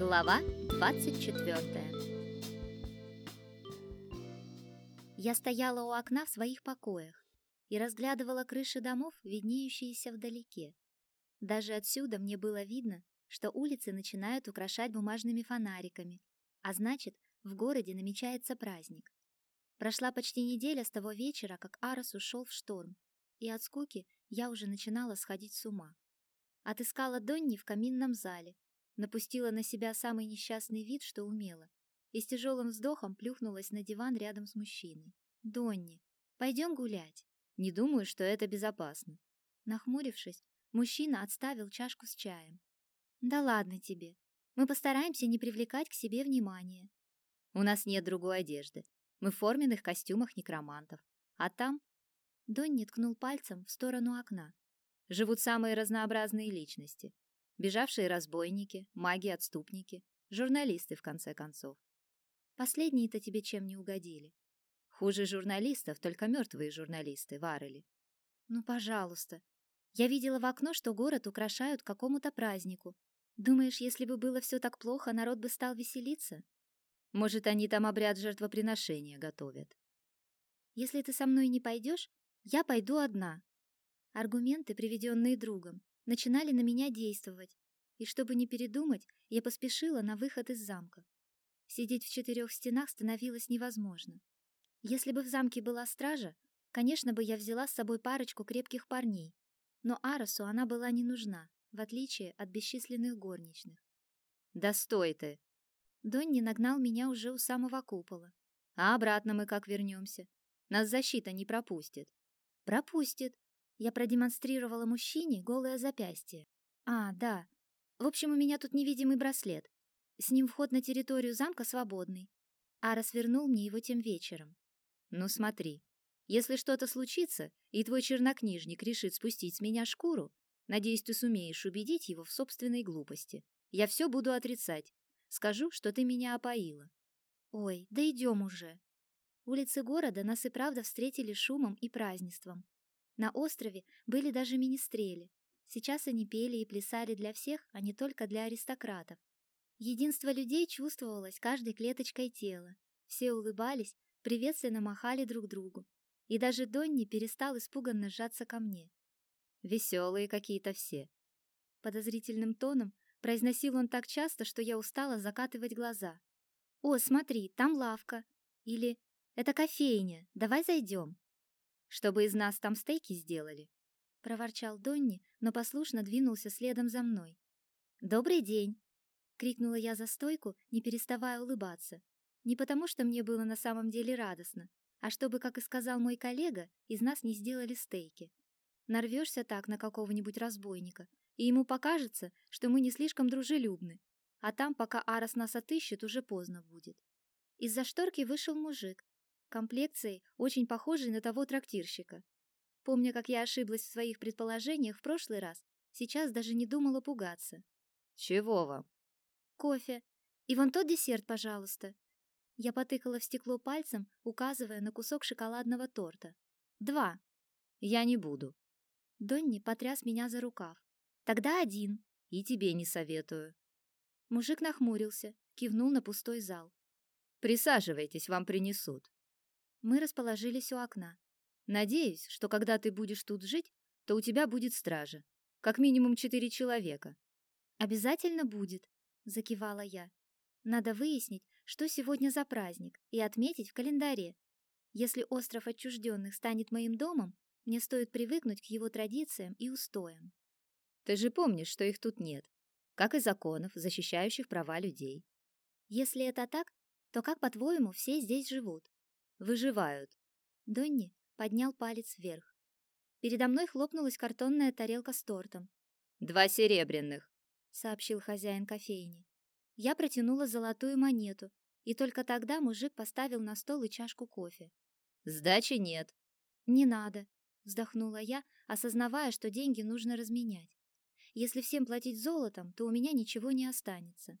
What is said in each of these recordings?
Глава 24 Я стояла у окна в своих покоях и разглядывала крыши домов, виднеющиеся вдалеке. Даже отсюда мне было видно, что улицы начинают украшать бумажными фонариками, а значит, в городе намечается праздник. Прошла почти неделя с того вечера, как Арос ушел в шторм, и от скуки я уже начинала сходить с ума. Отыскала Донни в каминном зале, напустила на себя самый несчастный вид, что умела, и с тяжелым вздохом плюхнулась на диван рядом с мужчиной. «Донни, пойдем гулять?» «Не думаю, что это безопасно». Нахмурившись, мужчина отставил чашку с чаем. «Да ладно тебе. Мы постараемся не привлекать к себе внимания». «У нас нет другой одежды. Мы в форменных костюмах некромантов. А там...» Донни ткнул пальцем в сторону окна. «Живут самые разнообразные личности. Бежавшие разбойники, маги-отступники, журналисты, в конце концов. Последние-то тебе чем не угодили? Хуже журналистов, только мертвые журналисты, Варели. Ну, пожалуйста. Я видела в окно, что город украшают какому-то празднику. Думаешь, если бы было все так плохо, народ бы стал веселиться? Может, они там обряд жертвоприношения готовят. Если ты со мной не пойдешь, я пойду одна. Аргументы, приведенные другом, начинали на меня действовать, и чтобы не передумать, я поспешила на выход из замка. Сидеть в четырех стенах становилось невозможно. Если бы в замке была стража, конечно бы я взяла с собой парочку крепких парней, но Арасу она была не нужна, в отличие от бесчисленных горничных. «Да стой ты!» Донни нагнал меня уже у самого купола. «А обратно мы как вернемся? Нас защита не пропустит». «Пропустит!» Я продемонстрировала мужчине голое запястье. «А, да. В общем, у меня тут невидимый браслет. С ним вход на территорию замка свободный. Арас вернул мне его тем вечером. Ну смотри, если что-то случится, и твой чернокнижник решит спустить с меня шкуру, надеюсь, ты сумеешь убедить его в собственной глупости. Я все буду отрицать. Скажу, что ты меня опоила. Ой, да идем уже. Улицы города нас и правда встретили шумом и празднеством. На острове были даже министрели. Сейчас они пели и плясали для всех, а не только для аристократов. Единство людей чувствовалось каждой клеточкой тела. Все улыбались, приветственно махали друг другу. И даже Донни перестал испуганно сжаться ко мне. Веселые какие-то все. Подозрительным тоном произносил он так часто, что я устала закатывать глаза. «О, смотри, там лавка!» Или «Это кофейня, давай зайдем!» «Чтобы из нас там стейки сделали!» Проворчал Донни, но послушно двинулся следом за мной. «Добрый день!» — крикнула я за стойку, не переставая улыбаться. Не потому, что мне было на самом деле радостно, а чтобы, как и сказал мой коллега, из нас не сделали стейки. Нарвешься так на какого-нибудь разбойника, и ему покажется, что мы не слишком дружелюбны, а там, пока Арас нас отыщет, уже поздно будет. Из-за шторки вышел мужик, комплекцией очень похожий на того трактирщика. Помня, как я ошиблась в своих предположениях в прошлый раз, сейчас даже не думала пугаться. «Чего вам?» «Кофе. И вон тот десерт, пожалуйста. Я потыкала в стекло пальцем, указывая на кусок шоколадного торта. «Два». «Я не буду». Донни потряс меня за рукав. «Тогда один». «И тебе не советую». Мужик нахмурился, кивнул на пустой зал. «Присаживайтесь, вам принесут». Мы расположились у окна. «Надеюсь, что когда ты будешь тут жить, то у тебя будет стража. Как минимум четыре человека». «Обязательно будет», — закивала я. «Надо выяснить, что сегодня за праздник, и отметить в календаре. Если остров отчужденных станет моим домом, мне стоит привыкнуть к его традициям и устоям. Ты же помнишь, что их тут нет, как и законов, защищающих права людей. Если это так, то как, по-твоему, все здесь живут? Выживают. Донни поднял палец вверх. Передо мной хлопнулась картонная тарелка с тортом. «Два серебряных», — сообщил хозяин кофейни. Я протянула золотую монету, и только тогда мужик поставил на стол и чашку кофе. «Сдачи нет». «Не надо», — вздохнула я, осознавая, что деньги нужно разменять. «Если всем платить золотом, то у меня ничего не останется».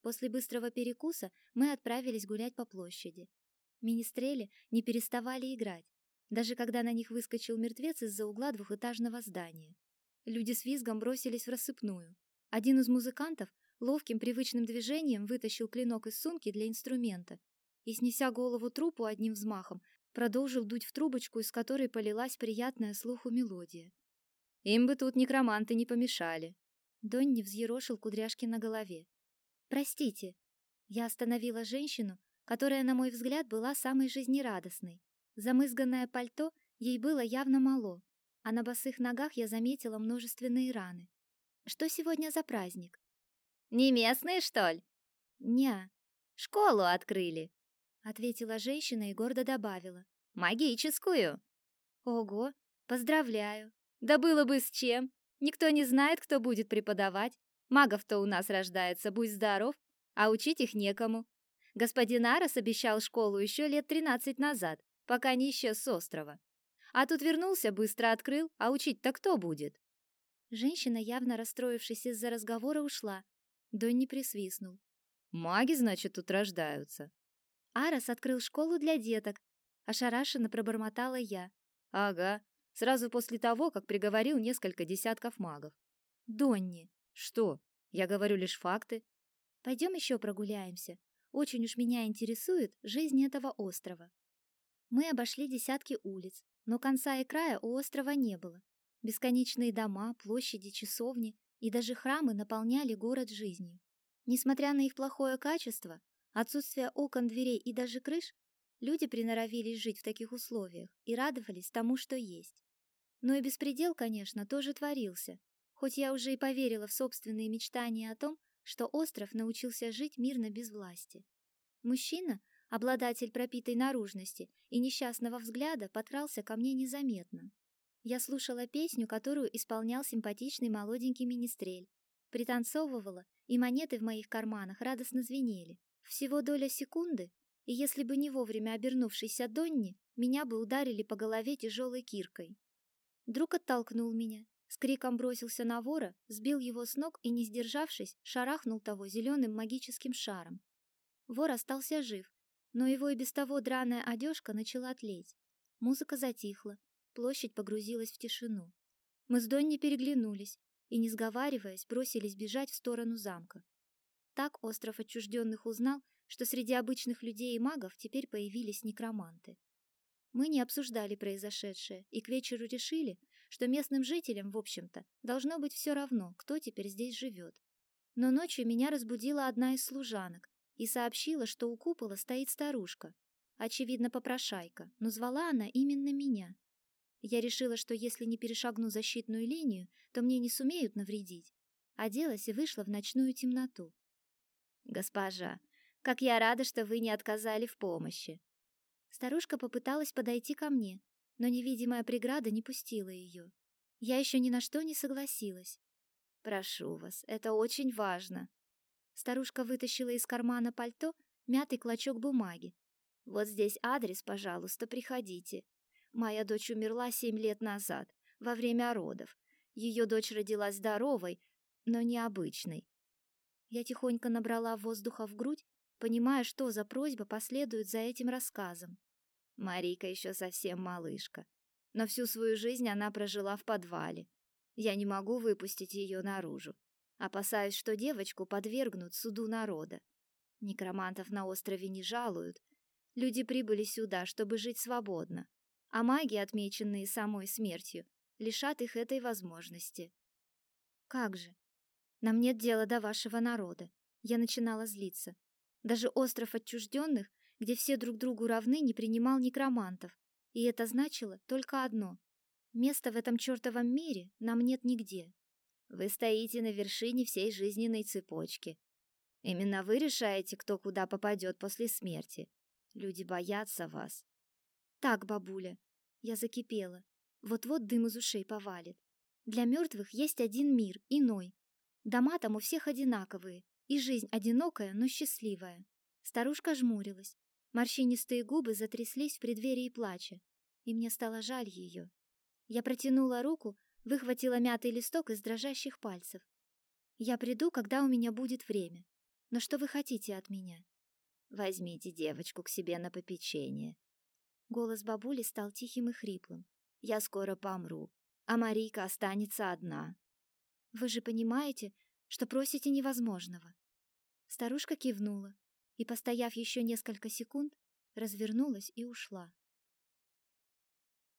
После быстрого перекуса мы отправились гулять по площади. Министрели не переставали играть, даже когда на них выскочил мертвец из-за угла двухэтажного здания. Люди с визгом бросились в рассыпную. Один из музыкантов ловким привычным движением вытащил клинок из сумки для инструмента и, снеся голову трупу одним взмахом, продолжил дуть в трубочку, из которой полилась приятная слуху мелодия. Им бы тут некроманты не помешали. Донни взъерошил кудряшки на голове. Простите. Я остановила женщину, которая, на мой взгляд, была самой жизнерадостной. Замызганное пальто ей было явно мало, а на босых ногах я заметила множественные раны. Что сегодня за праздник? Не местные, что ли? Не. Школу открыли, ответила женщина и гордо добавила: магическую. Ого, поздравляю. Да было бы с чем. Никто не знает, кто будет преподавать. Магов-то у нас рождается, будь здоров, а учить их некому. Господин Арас обещал школу еще лет тринадцать назад, пока не исчез с острова. А тут вернулся, быстро открыл, а учить-то кто будет? Женщина, явно расстроившись из-за разговора, ушла. Донни присвистнул. Маги, значит, тут рождаются. Арас открыл школу для деток. Ошарашенно пробормотала я. Ага, сразу после того, как приговорил несколько десятков магов. Донни, что? Я говорю лишь факты. Пойдем еще прогуляемся. Очень уж меня интересует жизнь этого острова. Мы обошли десятки улиц, но конца и края у острова не было. Бесконечные дома, площади, часовни и даже храмы наполняли город жизнью. Несмотря на их плохое качество, отсутствие окон, дверей и даже крыш, люди приноровились жить в таких условиях и радовались тому, что есть. Но и беспредел, конечно, тоже творился, хоть я уже и поверила в собственные мечтания о том, что остров научился жить мирно без власти. Мужчина, обладатель пропитой наружности и несчастного взгляда, подкрался ко мне незаметно. Я слушала песню, которую исполнял симпатичный молоденький министрель, пританцовывала, и монеты в моих карманах радостно звенели. Всего доля секунды, и если бы не вовремя обернувшийся Донни, меня бы ударили по голове тяжелой киркой. Друг оттолкнул меня, с криком бросился на вора, сбил его с ног и, не сдержавшись, шарахнул того зеленым магическим шаром. Вор остался жив, но его и без того драная одежка начала тлеть. Музыка затихла, площадь погрузилась в тишину. Мы с Донни переглянулись и, не сговариваясь, бросились бежать в сторону замка. Так остров отчужденных узнал, что среди обычных людей и магов теперь появились некроманты. Мы не обсуждали произошедшее и к вечеру решили, что местным жителям, в общем-то, должно быть все равно, кто теперь здесь живет. Но ночью меня разбудила одна из служанок и сообщила, что у купола стоит старушка, очевидно, попрошайка, но звала она именно меня. Я решила, что если не перешагну защитную линию, то мне не сумеют навредить. Оделась и вышла в ночную темноту. «Госпожа, как я рада, что вы не отказали в помощи!» Старушка попыталась подойти ко мне, но невидимая преграда не пустила ее. Я еще ни на что не согласилась. Прошу вас, это очень важно. Старушка вытащила из кармана пальто мятый клочок бумаги. Вот здесь адрес, пожалуйста, приходите. Моя дочь умерла семь лет назад, во время родов. Ее дочь родилась здоровой, но необычной. Я тихонько набрала воздуха в грудь, понимая, что за просьба последует за этим рассказом. Марика еще совсем малышка, но всю свою жизнь она прожила в подвале. Я не могу выпустить ее наружу. Опасаюсь, что девочку подвергнут суду народа. Некромантов на острове не жалуют. Люди прибыли сюда, чтобы жить свободно, а маги, отмеченные самой смертью, лишат их этой возможности. Как же? Нам нет дела до вашего народа. Я начинала злиться. Даже остров отчужденных где все друг другу равны, не принимал некромантов, и это значило только одно: места в этом чертовом мире нам нет нигде. Вы стоите на вершине всей жизненной цепочки. Именно вы решаете, кто куда попадет после смерти. Люди боятся вас. Так, бабуля, я закипела. Вот-вот дым из ушей повалит. Для мертвых есть один мир, иной. Дома там у всех одинаковые, и жизнь одинокая, но счастливая. Старушка жмурилась, Морщинистые губы затряслись в преддверии плача, и мне стало жаль ее. Я протянула руку, выхватила мятый листок из дрожащих пальцев. Я приду, когда у меня будет время. Но что вы хотите от меня? Возьмите девочку к себе на попечение. Голос бабули стал тихим и хриплым. Я скоро помру, а Марийка останется одна. Вы же понимаете, что просите невозможного. Старушка кивнула и, постояв еще несколько секунд, развернулась и ушла.